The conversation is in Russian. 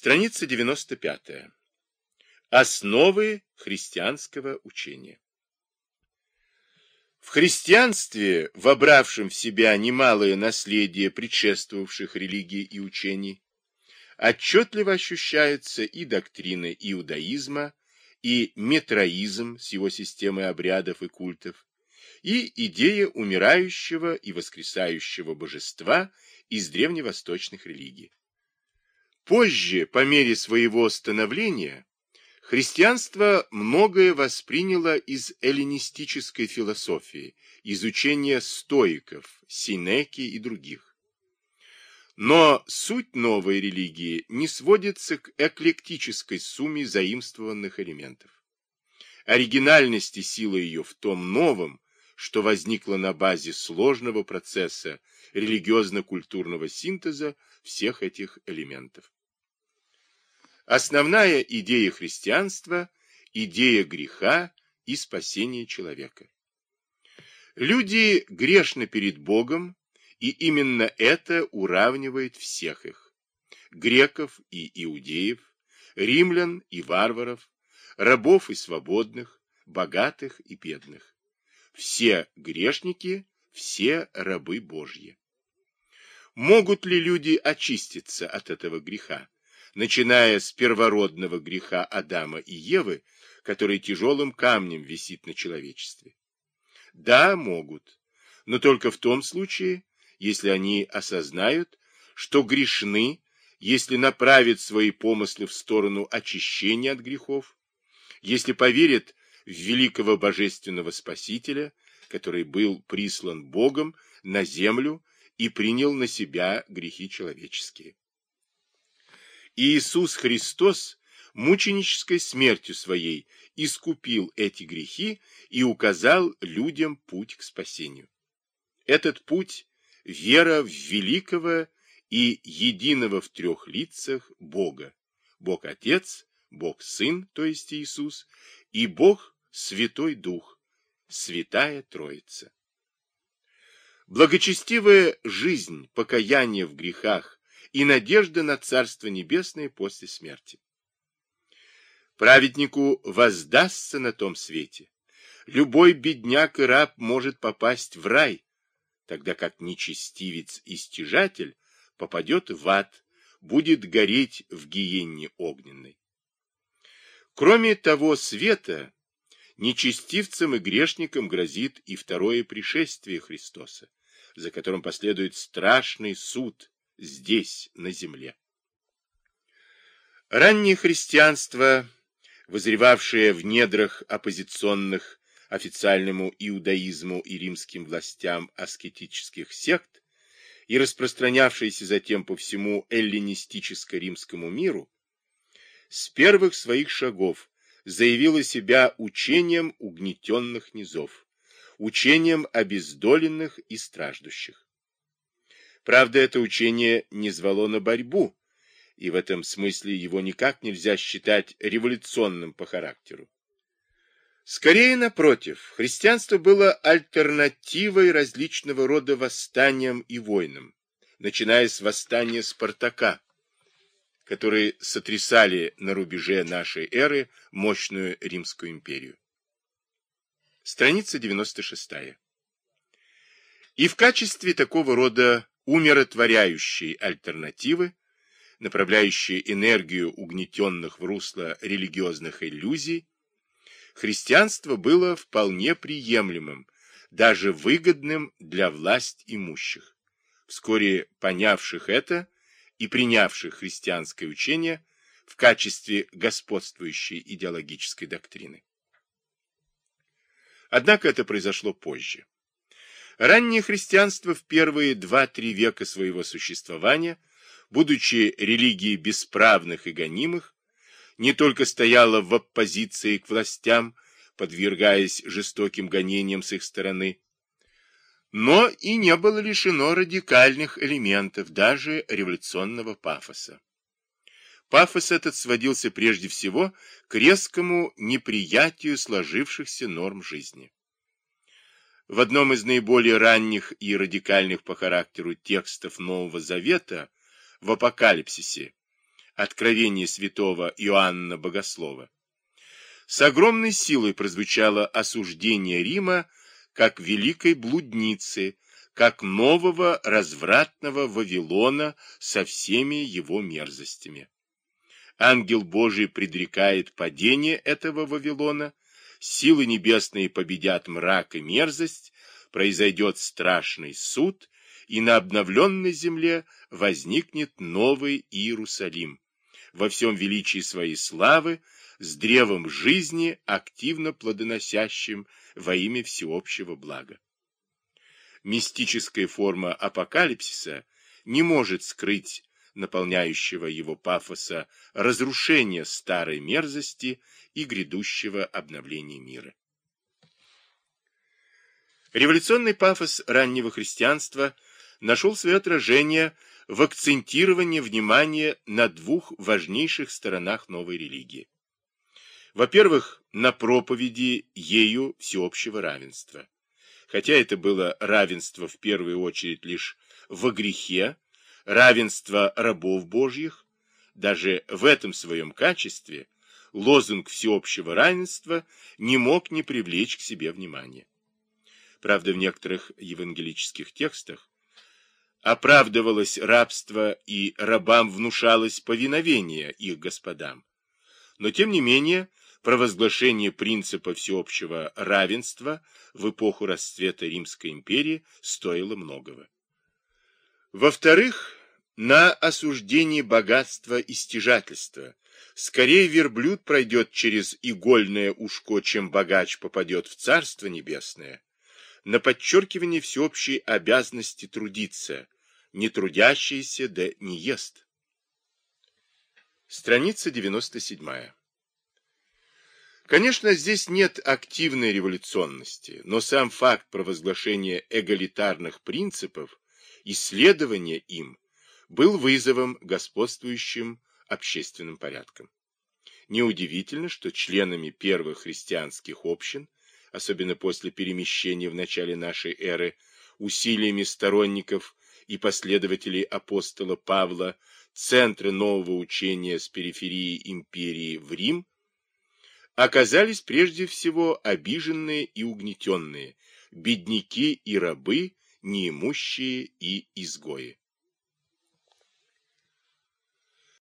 Страница 95. Основы христианского учения. В христианстве, вобравшем в себя немалое наследие предшествовавших религий и учений, отчетливо ощущаются и доктрины иудаизма, и метроизм с его системой обрядов и культов, и идея умирающего и воскресающего божества из древневосточных религий. Позже, по мере своего становления, христианство многое восприняло из эллинистической философии, изучения стоиков, Синеки и других. Но суть новой религии не сводится к эклектической сумме заимствованных элементов. Оригинальность и сила ее в том новом, что возникло на базе сложного процесса религиозно-культурного синтеза всех этих элементов. Основная идея христианства – идея греха и спасения человека. Люди грешны перед Богом, и именно это уравнивает всех их – греков и иудеев, римлян и варваров, рабов и свободных, богатых и бедных. Все грешники, все рабы Божьи. Могут ли люди очиститься от этого греха? Начиная с первородного греха Адама и Евы, который тяжелым камнем висит на человечестве? Да, могут, но только в том случае, если они осознают, что грешны, если направят свои помыслы в сторону очищения от грехов, если поверят в великого божественного Спасителя, который был прислан Богом на землю и принял на себя грехи человеческие. Иисус Христос мученической смертью своей искупил эти грехи и указал людям путь к спасению. Этот путь – вера в великого и единого в трех лицах Бога. Бог Отец, Бог Сын, то есть Иисус, и Бог Святой Дух, Святая Троица. Благочестивая жизнь, покаяние в грехах, и надежда на Царство Небесное после смерти. Праведнику воздастся на том свете. Любой бедняк и раб может попасть в рай, тогда как нечестивец и стяжатель попадет в ад, будет гореть в гиенне огненной. Кроме того света, нечестивцам и грешникам грозит и второе пришествие Христоса, за которым последует страшный суд, здесь, на земле. Раннее христианство, возревавшее в недрах оппозиционных официальному иудаизму и римским властям аскетических сект и распространявшееся затем по всему эллинистическо-римскому миру, с первых своих шагов заявило себя учением угнетенных низов, учением обездоленных и страждущих. Правда, это учение не звало на борьбу, и в этом смысле его никак нельзя считать революционным по характеру. Скорее, напротив, христианство было альтернативой различного рода восстаниям и войнам, начиная с восстания Спартака, которые сотрясали на рубеже нашей эры мощную Римскую империю. Страница 96. И в качестве такого рода умиротворяющей альтернативы, направляющей энергию угнетенных в русло религиозных иллюзий, христианство было вполне приемлемым, даже выгодным для власть имущих, вскоре понявших это и принявших христианское учение в качестве господствующей идеологической доктрины. Однако это произошло позже. Раннее христианство в первые два-три века своего существования, будучи религией бесправных и гонимых, не только стояло в оппозиции к властям, подвергаясь жестоким гонениям с их стороны, но и не было лишено радикальных элементов, даже революционного пафоса. Пафос этот сводился прежде всего к резкому неприятию сложившихся норм жизни. В одном из наиболее ранних и радикальных по характеру текстов Нового Завета, в Апокалипсисе, Откровение святого Иоанна Богослова, с огромной силой прозвучало осуждение Рима как великой блудницы, как нового развратного Вавилона со всеми его мерзостями. Ангел Божий предрекает падение этого Вавилона, силы небесные победят мрак и мерзость, произойдет страшный суд, и на обновленной земле возникнет новый Иерусалим, во всем величии своей славы, с древом жизни, активно плодоносящим во имя всеобщего блага. Мистическая форма апокалипсиса не может скрыть наполняющего его пафоса разрушения старой мерзости и грядущего обновления мира. Революционный пафос раннего христианства нашел свое отражение в акцентировании внимания на двух важнейших сторонах новой религии. Во-первых, на проповеди ею всеобщего равенства. Хотя это было равенство в первую очередь лишь во грехе, равенство рабов Божьих, даже в этом своем качестве лозунг всеобщего равенства не мог не привлечь к себе внимания. Правда, в некоторых евангелических текстах оправдывалось рабство и рабам внушалось повиновение их господам. Но, тем не менее, провозглашение принципа всеобщего равенства в эпоху расцвета Римской империи стоило многого. Во-вторых, на осуждение богатства и стяжательства. Скорее верблюд пройдет через игольное ушко, чем богач попадет в Царство Небесное. На подчеркивание всеобщей обязанности трудиться, не трудящийся да не ест. Страница 97. Конечно, здесь нет активной революционности, но сам факт провозглашения эгалитарных принципов, исследования им – был вызовом господствующим общественным порядком. Неудивительно, что членами первых христианских общин, особенно после перемещения в начале нашей эры, усилиями сторонников и последователей апостола Павла, центры нового учения с периферии империи в Рим, оказались прежде всего обиженные и угнетенные, бедняки и рабы, неимущие и изгои.